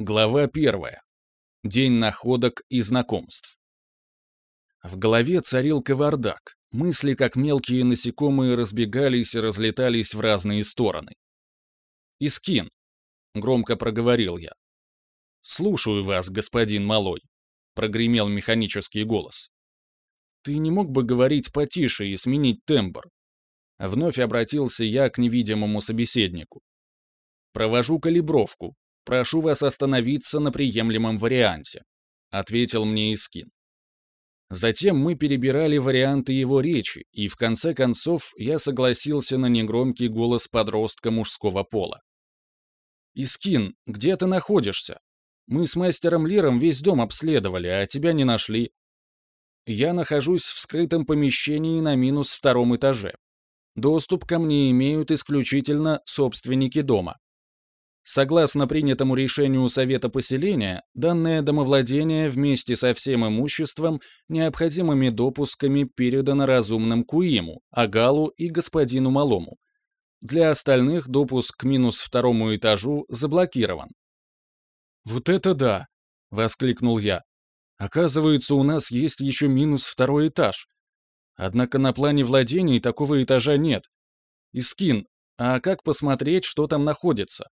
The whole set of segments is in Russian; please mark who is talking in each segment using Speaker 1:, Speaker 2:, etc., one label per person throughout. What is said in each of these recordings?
Speaker 1: Глава первая. День находок и знакомств. В голове царил кавардак. Мысли, как мелкие насекомые, разбегались и разлетались в разные стороны. «Искин», — громко проговорил я. «Слушаю вас, господин Малой», — прогремел механический голос. «Ты не мог бы говорить потише и сменить тембр?» Вновь обратился я к невидимому собеседнику. «Провожу калибровку, Прошу вас остановиться на приемлемом варианте», — ответил мне Искин. Затем мы перебирали варианты его речи, и в конце концов я согласился на негромкий голос подростка мужского пола. «Искин, где ты находишься? Мы с мастером Лиром весь дом обследовали, а тебя не нашли. Я нахожусь в скрытом помещении на минус втором этаже. Доступ ко мне имеют исключительно собственники дома. Согласно принятому решению Совета поселения, данное домовладение вместе со всем имуществом необходимыми допусками передано разумным Куиму, Агалу и господину Малому. Для остальных допуск к минус второму этажу заблокирован. «Вот это да!» — воскликнул я. «Оказывается, у нас есть еще минус второй этаж. Однако на плане владений такого этажа нет. Искин, а как посмотреть, что там находится?»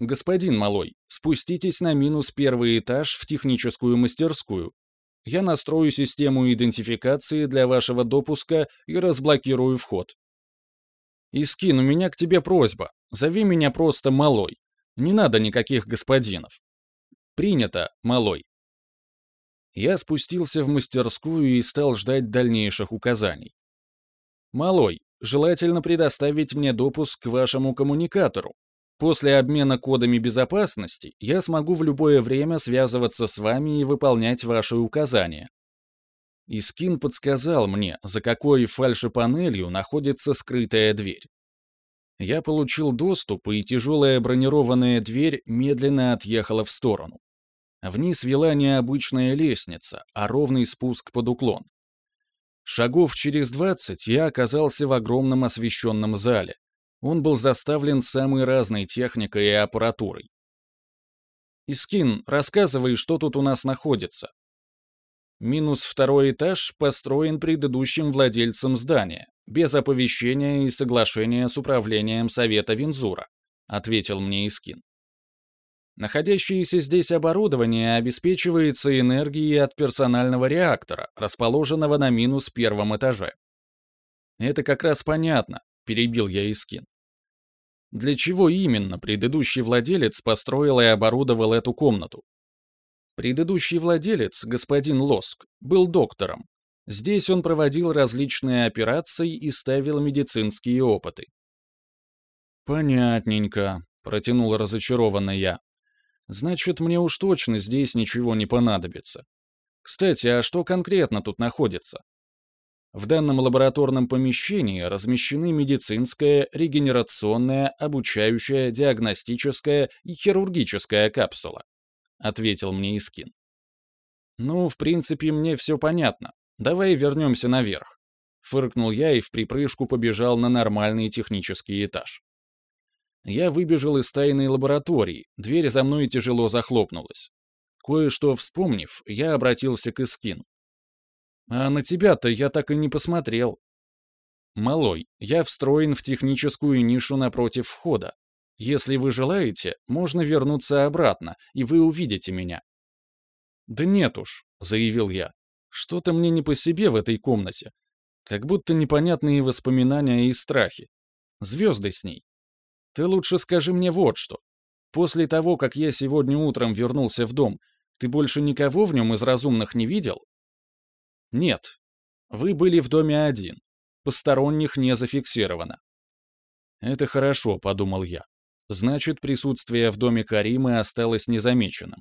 Speaker 1: «Господин Малой, спуститесь на минус первый этаж в техническую мастерскую. Я настрою систему идентификации для вашего допуска и разблокирую вход». «Искин, у меня к тебе просьба. Зови меня просто Малой. Не надо никаких господинов». «Принято, Малой». Я спустился в мастерскую и стал ждать дальнейших указаний. «Малой, желательно предоставить мне допуск к вашему коммуникатору. После обмена кодами безопасности я смогу в любое время связываться с вами и выполнять ваши указания. Искин подсказал мне, за какой фальшепанелью находится скрытая дверь. Я получил доступ, и тяжелая бронированная дверь медленно отъехала в сторону. Вниз вела не обычная лестница, а ровный спуск под уклон. Шагов через двадцать я оказался в огромном освещенном зале, он был заставлен самой разной техникой и аппаратурой. «Искин, рассказывай, что тут у нас находится». Минус второй этаж построен предыдущим владельцем здания, без оповещения и соглашения с управлением Совета Винзура, ответил мне Искин. Находящееся здесь оборудование обеспечивается энергией от персонального реактора, расположенного на минус первом этаже. Это как раз понятно, перебил я Искин. Для чего именно предыдущий владелец построил и оборудовал эту комнату? Предыдущий владелец, господин Лоск, был доктором. Здесь он проводил различные операции и ставил медицинские опыты. «Понятненько», — протянул разочарованно я. «Значит, мне уж точно здесь ничего не понадобится. Кстати, а что конкретно тут находится?» В данном лабораторном помещении размещены медицинская, регенерационная, обучающая, диагностическая и хирургическая капсула, ответил мне Искин. Ну, в принципе, мне все понятно. Давай вернемся наверх. Фыркнул я и в припрыжку побежал на нормальный технический этаж. Я выбежал из тайной лаборатории, дверь за мной тяжело захлопнулась. Кое-что вспомнив, я обратился к Искину. А на тебя-то я так и не посмотрел. Малой, я встроен в техническую нишу напротив входа. Если вы желаете, можно вернуться обратно, и вы увидите меня. Да нет уж, заявил я. Что-то мне не по себе в этой комнате. Как будто непонятные воспоминания и страхи. Звезды с ней. Ты лучше скажи мне вот что. После того, как я сегодня утром вернулся в дом, ты больше никого в нем из разумных не видел? Нет. Вы были в доме один. Посторонних не зафиксировано. Это хорошо, подумал я. Значит, присутствие в доме Каримы осталось незамеченным.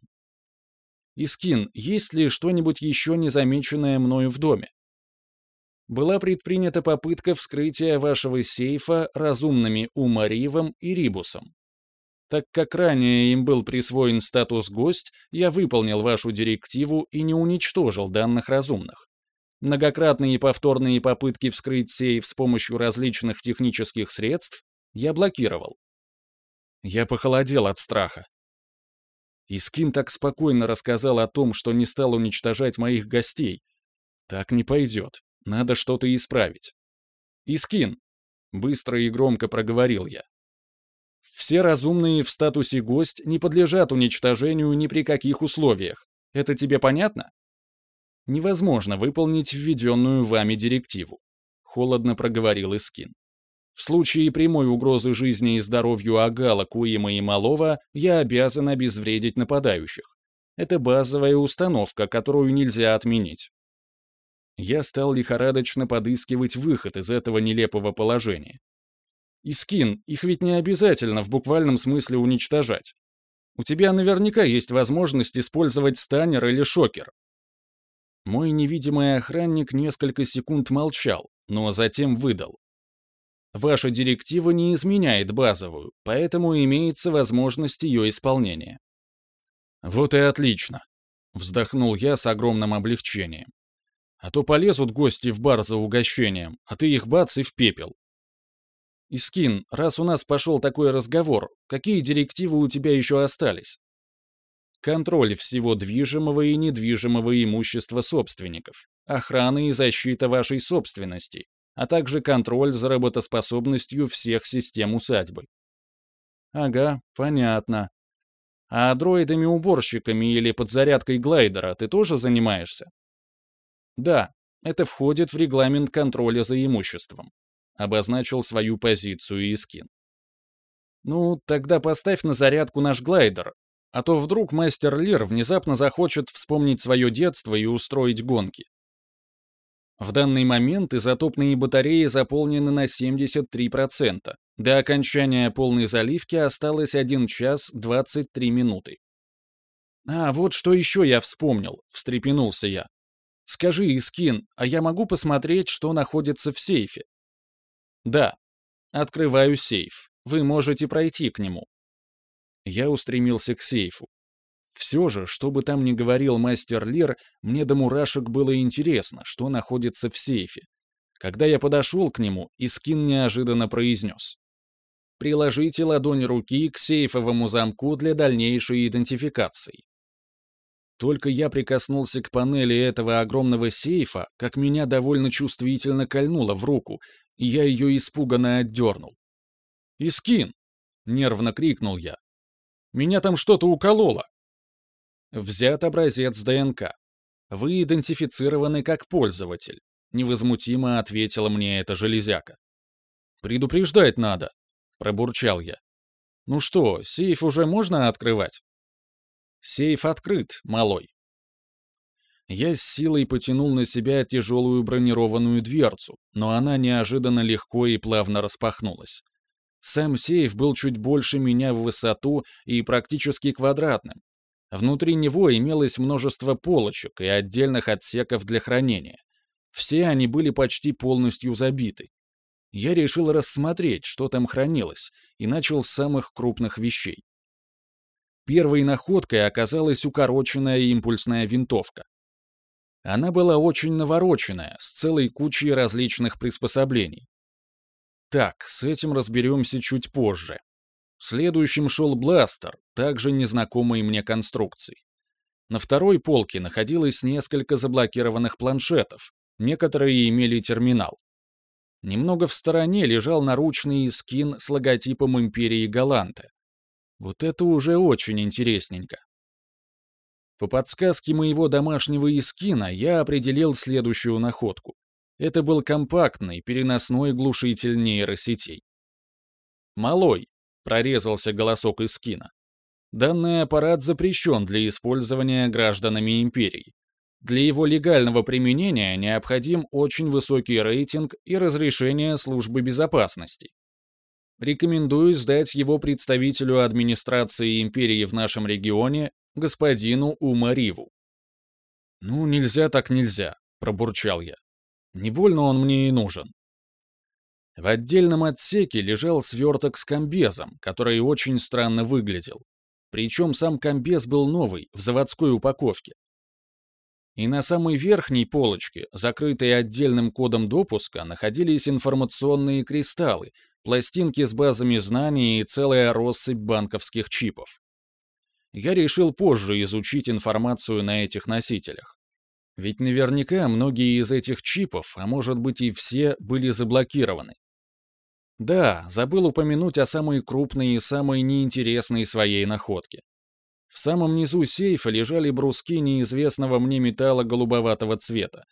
Speaker 1: Искин, есть ли что-нибудь еще незамеченное мною в доме? Была предпринята попытка вскрытия вашего сейфа разумными Умаривом и Рибусом. Так как ранее им был присвоен статус «гость», я выполнил вашу директиву и не уничтожил данных разумных. Многократные повторные попытки вскрыть сейф с помощью различных технических средств я блокировал. Я похолодел от страха. Искин так спокойно рассказал о том, что не стал уничтожать моих гостей. Так не пойдет. Надо что-то исправить. Искин, быстро и громко проговорил я. Все разумные в статусе гость не подлежат уничтожению ни при каких условиях. Это тебе понятно? Невозможно выполнить введенную вами директиву. Холодно проговорил Искин. В случае прямой угрозы жизни и здоровью Агала, Куима и Малова я обязан обезвредить нападающих. Это базовая установка, которую нельзя отменить. Я стал лихорадочно подыскивать выход из этого нелепого положения. Искин, их ведь не обязательно в буквальном смысле уничтожать. У тебя наверняка есть возможность использовать станер или шокер. Мой невидимый охранник несколько секунд молчал, но затем выдал. Ваша директива не изменяет базовую, поэтому имеется возможность ее исполнения. Вот и отлично, вздохнул я с огромным облегчением. А то полезут гости в бар за угощением, а ты их бац и в пепел. Искин, раз у нас пошел такой разговор, какие директивы у тебя еще остались? Контроль всего движимого и недвижимого имущества собственников, охрана и защита вашей собственности, а также контроль за работоспособностью всех систем усадьбы. Ага, понятно. А дроидами-уборщиками или подзарядкой глайдера ты тоже занимаешься? Да, это входит в регламент контроля за имуществом. Обозначил свою позицию Искин. Ну, тогда поставь на зарядку наш глайдер, а то вдруг мастер Лир внезапно захочет вспомнить свое детство и устроить гонки. В данный момент изотопные батареи заполнены на 73%. До окончания полной заливки осталось 1 час 23 минуты. «А, вот что еще я вспомнил», — встрепенулся я. «Скажи, Искин, а я могу посмотреть, что находится в сейфе?» «Да. Открываю сейф. Вы можете пройти к нему». Я устремился к сейфу. Все же, что бы там ни говорил мастер Лир, мне до мурашек было интересно, что находится в сейфе. Когда я подошел к нему, Искин неожиданно произнес. «Приложите ладонь руки к сейфовому замку для дальнейшей идентификации». Только я прикоснулся к панели этого огромного сейфа, как меня довольно чувствительно кольнуло в руку, и я ее испуганно отдернул. «Искин!» — нервно крикнул я. «Меня там что-то укололо!» Взят образец ДНК. Вы идентифицированы как пользователь, невозмутимо ответила мне эта железяка. Предупреждать надо, пробурчал я. Ну что, сейф уже можно открывать? Сейф открыт, малой. Я с силой потянул на себя тяжелую бронированную дверцу, но она неожиданно легко и плавно распахнулась. Сам сейф был чуть больше меня в высоту и практически квадратным, Внутри него имелось множество полочек и отдельных отсеков для хранения. Все они были почти полностью забиты. Я решил рассмотреть, что там хранилось, и начал с самых крупных вещей. Первой находкой оказалась укороченная импульсная винтовка. Она была очень навороченная, с целой кучей различных приспособлений. Так, с этим разберемся чуть позже. Следующим шел бластер, также незнакомой мне конструкции. На второй полке находилось несколько заблокированных планшетов, некоторые имели терминал. Немного в стороне лежал наручный скин с логотипом Империи Галанте. Вот это уже очень интересненько. По подсказке моего домашнего искина я определил следующую находку. Это был компактный, переносной глушитель нейросетей. «Малой, Прорезался голосок из кино. Данный аппарат запрещен для использования гражданами империи. Для его легального применения необходим очень высокий рейтинг и разрешение службы безопасности. Рекомендую сдать его представителю администрации империи в нашем регионе, господину Умариву. «Ну, нельзя так нельзя», — пробурчал я. «Не больно он мне и нужен». В отдельном отсеке лежал сверток с комбезом, который очень странно выглядел. Причем сам комбез был новый, в заводской упаковке. И на самой верхней полочке, закрытой отдельным кодом допуска, находились информационные кристаллы, пластинки с базами знаний и целая россыпь банковских чипов. Я решил позже изучить информацию на этих носителях. Ведь наверняка многие из этих чипов, а может быть и все, были заблокированы. Да, забыл упомянуть о самой крупной и самой неинтересной своей находке. В самом низу сейфа лежали бруски неизвестного мне металла голубоватого цвета.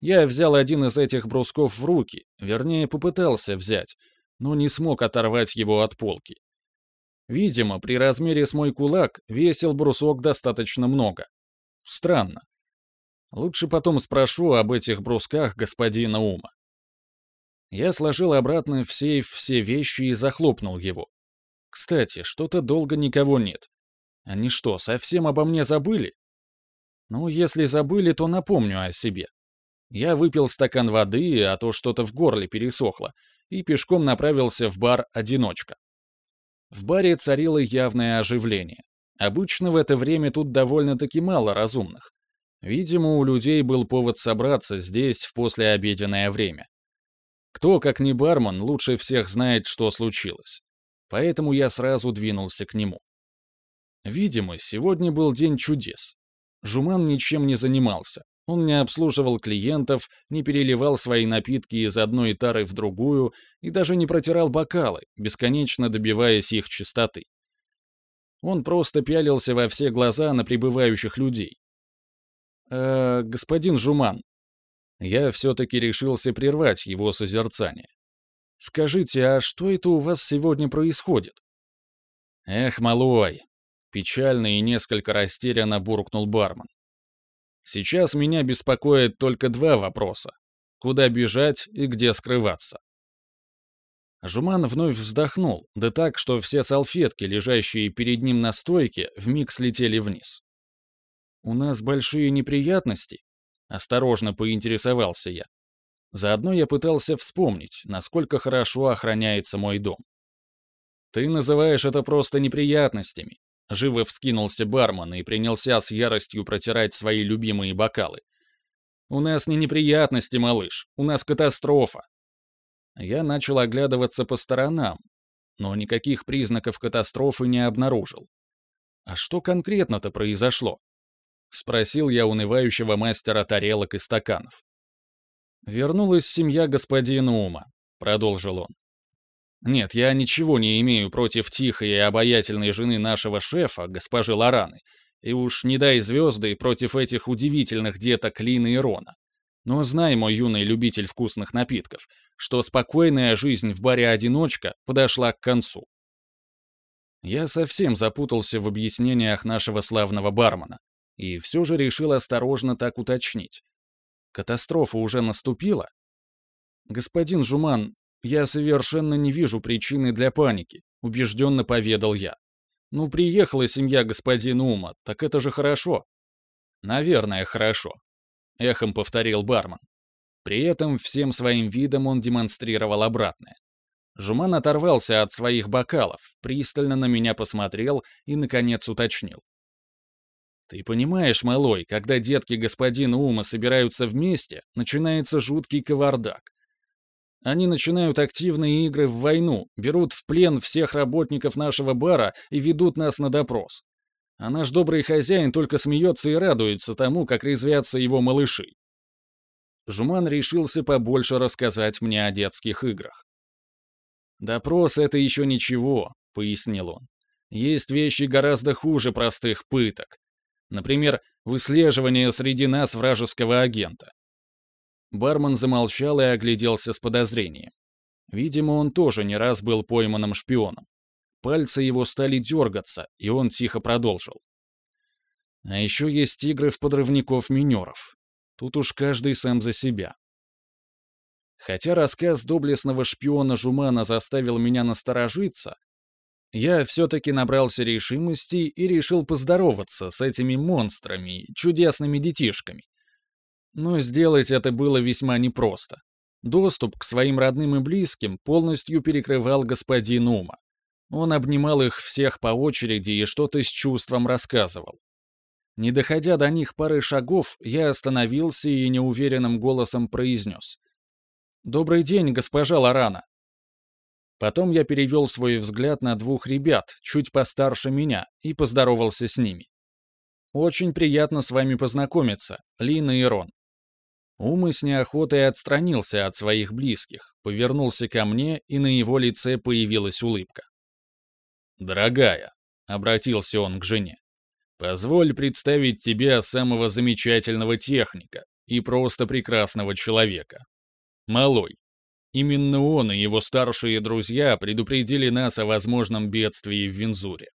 Speaker 1: Я взял один из этих брусков в руки, вернее, попытался взять, но не смог оторвать его от полки. Видимо, при размере с мой кулак весил брусок достаточно много. Странно. Лучше потом спрошу об этих брусках господина Ума. Я сложил обратно в сейф все вещи и захлопнул его. Кстати, что-то долго никого нет. Они что, совсем обо мне забыли? Ну, если забыли, то напомню о себе. Я выпил стакан воды, а то что-то в горле пересохло, и пешком направился в бар «Одиночка». В баре царило явное оживление. Обычно в это время тут довольно-таки мало разумных. Видимо, у людей был повод собраться здесь в послеобеденное время. Кто, как не бармен, лучше всех знает, что случилось. Поэтому я сразу двинулся к нему. Видимо, сегодня был день чудес. Жуман ничем не занимался. Он не обслуживал клиентов, не переливал свои напитки из одной тары в другую и даже не протирал бокалы, бесконечно добиваясь их чистоты. Он просто пялился во все глаза на прибывающих людей. «Э, господин Жуман». Я все-таки решился прервать его созерцание. «Скажите, а что это у вас сегодня происходит?» «Эх, малой!» — печально и несколько растерянно буркнул бармен. Сейчас меня беспокоит только два вопроса. Куда бежать и где скрываться? Жуман вновь вздохнул, да так, что все салфетки, лежащие перед ним на стойке, вмиг слетели вниз. «У нас большие неприятности?» — осторожно поинтересовался я. Заодно я пытался вспомнить, насколько хорошо охраняется мой дом. «Ты называешь это просто неприятностями», Живо вскинулся бармен и принялся с яростью протирать свои любимые бокалы. «У нас не неприятности, малыш, у нас катастрофа». Я начал оглядываться по сторонам, но никаких признаков катастрофы не обнаружил. «А что конкретно-то произошло?» — спросил я унывающего мастера тарелок и стаканов. «Вернулась семья господина Ума», — продолжил он. Нет, я ничего не имею против тихой и обаятельной жены нашего шефа, госпожи Лораны, и уж не дай звезды против этих удивительных деток Лины и Рона. Но знай, мой юный любитель вкусных напитков, что спокойная жизнь в баре-одиночка подошла к концу. Я совсем запутался в объяснениях нашего славного бармена, и все же решил осторожно так уточнить. Катастрофа уже наступила? Господин Жуман, «Я совершенно не вижу причины для паники», — убежденно поведал я. «Ну, приехала семья господина Ума, так это же хорошо». «Наверное, хорошо», — эхом повторил бармен. При этом всем своим видом он демонстрировал обратное. Жуман оторвался от своих бокалов, пристально на меня посмотрел и, наконец, уточнил. «Ты понимаешь, малой, когда детки господина Ума собираются вместе, начинается жуткий кавардак. Они начинают активные игры в войну, берут в плен всех работников нашего бара и ведут нас на допрос. А наш добрый хозяин только смеется и радуется тому, как резвятся его малыши. Жуман решился побольше рассказать мне о детских играх. «Допрос — это еще ничего», — пояснил он. «Есть вещи гораздо хуже простых пыток. Например, выслеживание среди нас вражеского агента. Бармен замолчал и огляделся с подозрением. Видимо, он тоже не раз был пойманным шпионом. Пальцы его стали дергаться, и он тихо продолжил. А еще есть игры в подрывников-минеров. Тут уж каждый сам за себя. Хотя рассказ доблестного шпиона Жумана заставил меня насторожиться, я все-таки набрался решимости и решил поздороваться с этими монстрами, чудесными детишками, но сделать это было весьма непросто. Доступ к своим родным и близким полностью перекрывал господин Ума. Он обнимал их всех по очереди и что-то с чувством рассказывал. Не доходя до них пары шагов, я остановился и неуверенным голосом произнес. «Добрый день, госпожа Лорана». Потом я перевел свой взгляд на двух ребят, чуть постарше меня, и поздоровался с ними. «Очень приятно с вами познакомиться, Лина и Рон». Ума с неохотой отстранился от своих близких, повернулся ко мне, и на его лице появилась улыбка. «Дорогая», — обратился он к жене, — «позволь представить тебе самого замечательного техника и просто прекрасного человека. Малой, Именно он и его старшие друзья предупредили нас о возможном бедствии в Винзуре.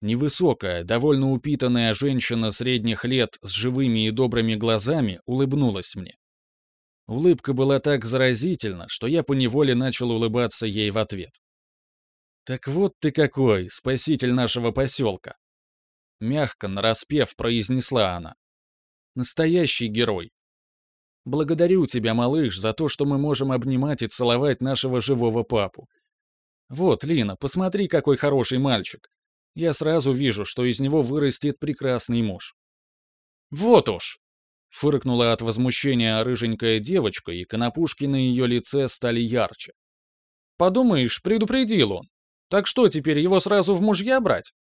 Speaker 1: Невысокая, довольно упитанная женщина средних лет с живыми и добрыми глазами улыбнулась мне. Улыбка была так заразительна, что я поневоле начал улыбаться ей в ответ. «Так вот ты какой, спаситель нашего поселка!» Мягко, нараспев, произнесла она. «Настоящий герой, Благодарю тебя, малыш, за то, что мы можем обнимать и целовать нашего живого папу. Вот, Лина, посмотри, какой хороший мальчик. Я сразу вижу, что из него вырастет прекрасный муж. Вот уж! Фыркнула от возмущения рыженькая девочка, и конопушки на ее лице стали ярче. Подумаешь, предупредил он. Так что, теперь его сразу в мужья брать?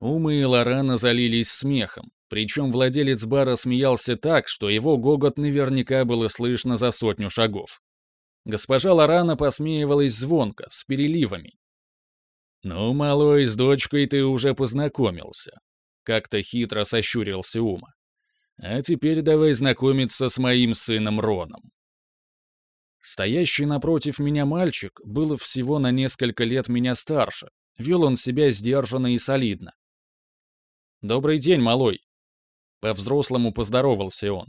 Speaker 1: Умы и Лорана залились смехом, причем владелец бара смеялся так, что его гогот наверняка было слышно за сотню шагов. Госпожа Лорана посмеивалась звонко, с переливами. «Ну, малой, с дочкой ты уже познакомился», — как-то хитро сощурился Ума. «А теперь давай знакомиться с моим сыном Роном». Стоящий напротив меня мальчик был всего на несколько лет меня старше, вел он себя сдержанно и солидно. «Добрый день, малой!» По-взрослому поздоровался он.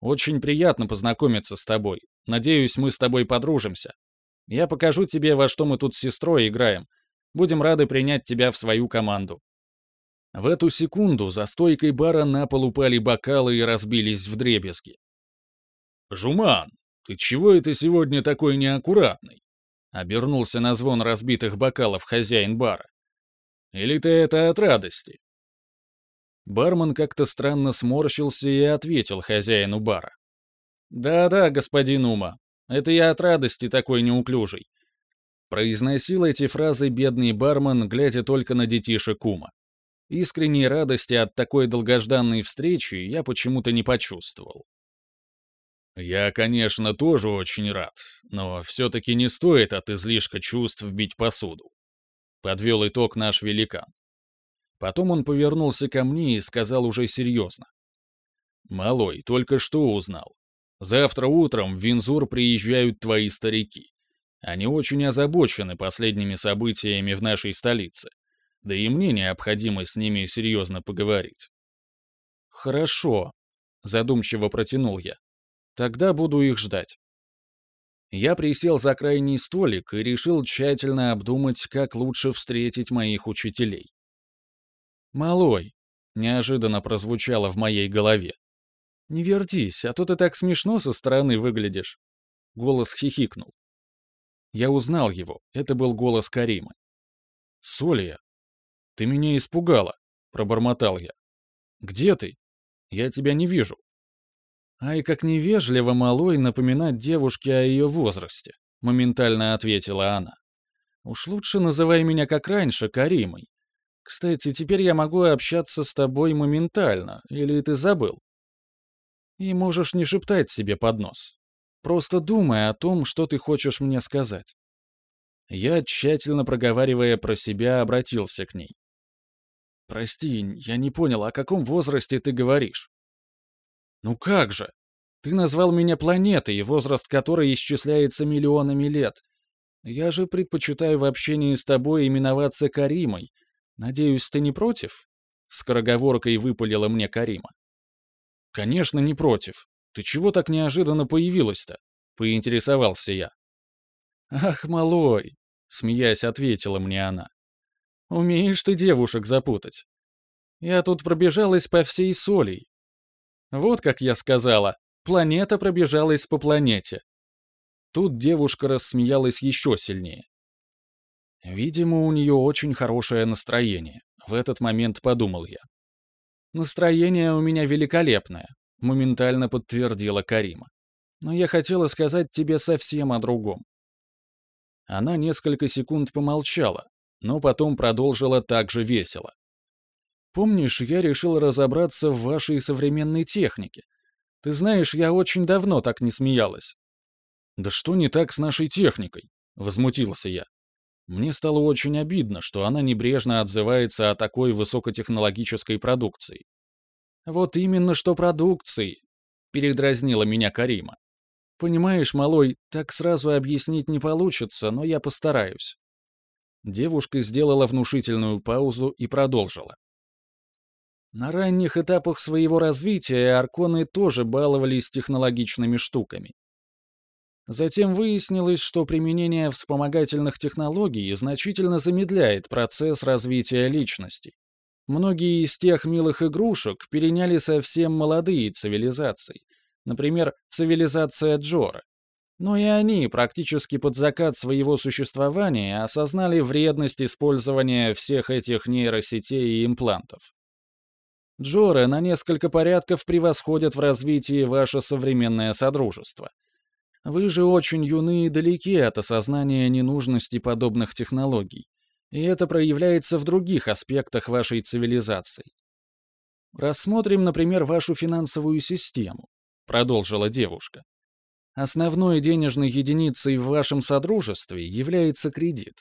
Speaker 1: «Очень приятно познакомиться с тобой. Надеюсь, мы с тобой подружимся. Я покажу тебе, во что мы тут с сестрой играем. Будем рады принять тебя в свою команду». В эту секунду за стойкой бара на пол упали бокалы и разбились в дребезги. «Жуман, ты чего это сегодня такой неаккуратный?» Обернулся на звон разбитых бокалов хозяин бара. «Или ты это от радости?» Бармен как-то странно сморщился и ответил хозяину бара. «Да-да, господин Ума, это я от радости такой неуклюжий». Произносил эти фразы бедный бармен, глядя только на детишек Ума. Искренней радости от такой долгожданной встречи я почему-то не почувствовал. «Я, конечно, тоже очень рад, но все-таки не стоит от излишка чувств бить посуду», — подвел итог наш великан. Потом он повернулся ко мне и сказал уже серьезно. «Малой, только что узнал. Завтра утром в Винзур приезжают твои старики. Они очень озабочены последними событиями в нашей столице. Да и мне необходимо с ними серьезно поговорить». «Хорошо», — задумчиво протянул я. «Тогда буду их ждать». Я присел за крайний столик и решил тщательно обдумать, как лучше встретить моих учителей. «Малой!» — неожиданно прозвучало в моей голове. «Не вертись, а то ты так смешно со стороны выглядишь!» Голос хихикнул. Я узнал его, это был голос Каримы. «Солия, ты меня испугала!» — пробормотал я. «Где ты? Я тебя не вижу». «Ай, как невежливо, малой, напоминать девушке о ее возрасте», — моментально ответила она. «Уж лучше называй меня как раньше, Каримой. Кстати, теперь я могу общаться с тобой моментально, или ты забыл? И можешь не шептать себе под нос. Просто думай о том, что ты хочешь мне сказать. Я, тщательно проговаривая про себя, обратился к ней. «Прости, я не понял, о каком возрасте ты говоришь?» «Ну как же? Ты назвал меня планетой, возраст которой исчисляется миллионами лет. Я же предпочитаю в общении с тобой именоваться Каримой, «Надеюсь, ты не против?» — скороговоркой выпалила мне Карима. «Конечно, не против. Ты чего так неожиданно появилась-то?» — поинтересовался я. «Ах, малой!» — смеясь, ответила мне она. «Умеешь ты девушек запутать. Я тут пробежалась по всей солей. Вот как я сказала, планета пробежалась по планете». Тут девушка рассмеялась еще сильнее. Видимо, у нее очень хорошее настроение. В этот момент подумал я. «Настроение у меня великолепное», — моментально подтвердила Карима. «Но я хотела сказать тебе совсем о другом». Она несколько секунд помолчала, но потом продолжила так же весело. «Помнишь, я решил разобраться в вашей современной технике? Ты знаешь, я очень давно так не смеялась». «Да что не так с нашей техникой?» — возмутился я. Мне стало очень обидно, что она небрежно отзывается о такой высокотехнологической продукции. «Вот именно что продукции!» — передразнила меня Карима. «Понимаешь, малой, так сразу объяснить не получится, но я постараюсь». Девушка сделала внушительную паузу и продолжила. На ранних этапах своего развития арконы тоже баловались технологичными штуками. Затем выяснилось, что применение вспомогательных технологий значительно замедляет процесс развития личности. Многие из тех милых игрушек переняли совсем молодые цивилизации, например, цивилизация Джора. Но и они практически под закат своего существования осознали вредность использования всех этих нейросетей и имплантов. Джоры на несколько порядков превосходят в развитии ваше современное содружество. Вы же очень юны и далеки от осознания ненужности подобных технологий. И это проявляется в других аспектах вашей цивилизации. Рассмотрим, например, вашу финансовую систему, продолжила девушка. Основной денежной единицей в вашем содружестве является кредит.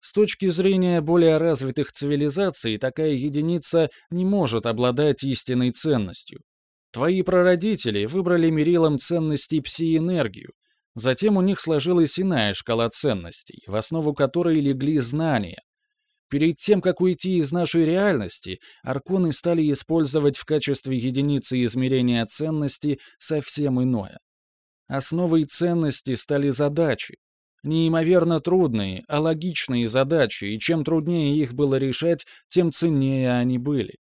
Speaker 1: С точки зрения более развитых цивилизаций, такая единица не может обладать истинной ценностью. Твои прародители выбрали мерилом ценностей пси-энергию, затем у них сложилась иная шкала ценностей, в основу которой легли знания. Перед тем, как уйти из нашей реальности, арконы стали использовать в качестве единицы измерения ценности совсем иное. Основой ценности стали задачи, Неимоверно трудные, а логичные задачи, и чем труднее их было решать, тем ценнее они были.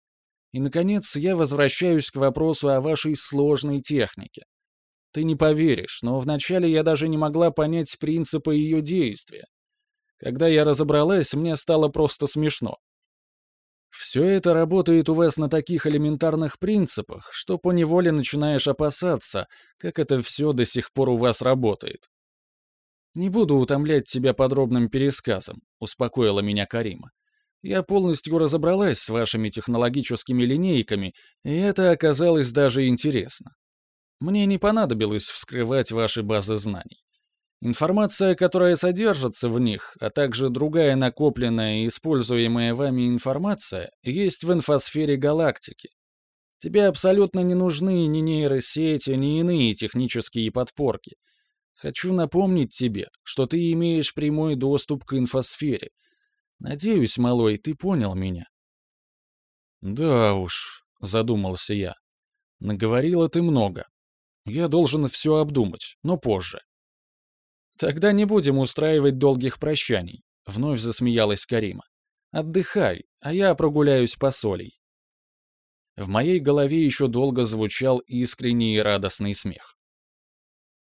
Speaker 1: И, наконец, я возвращаюсь к вопросу о вашей сложной технике. Ты не поверишь, но вначале я даже не могла понять принципы ее действия. Когда я разобралась, мне стало просто смешно. Все это работает у вас на таких элементарных принципах, что поневоле начинаешь опасаться, как это все до сих пор у вас работает. «Не буду утомлять тебя подробным пересказом», — успокоила меня Карима. «Я полностью разобралась с вашими технологическими линейками, и это оказалось даже интересно. Мне не понадобилось вскрывать ваши базы знаний. Информация, которая содержится в них, а также другая накопленная и используемая вами информация, есть в инфосфере галактики. Тебе абсолютно не нужны ни нейросети, ни иные технические подпорки — Хочу напомнить тебе, что ты имеешь прямой доступ к инфосфере. Надеюсь, малой, ты понял меня». «Да уж», — задумался я. «Наговорила ты много. Я должен все обдумать, но позже». «Тогда не будем устраивать долгих прощаний», — вновь засмеялась Карима. «Отдыхай, а я прогуляюсь по солей». В моей голове еще долго звучал искренний и радостный смех.